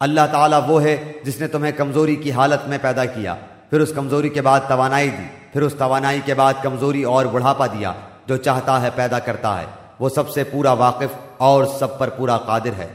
अल्लाह ताला वो है जिसने तुम्हें कमज़ोरी की हालत में पैदा किया। फिर उस कमज़ोरी के बाद तवानाई दी। फिर उस तवानाई के बाद कमज़ोरी और बुढ़ापा दिया, जो चाहता है पैदा करता है। वो सबसे पूरा वाकिफ और सब पर पूरा कादिर है।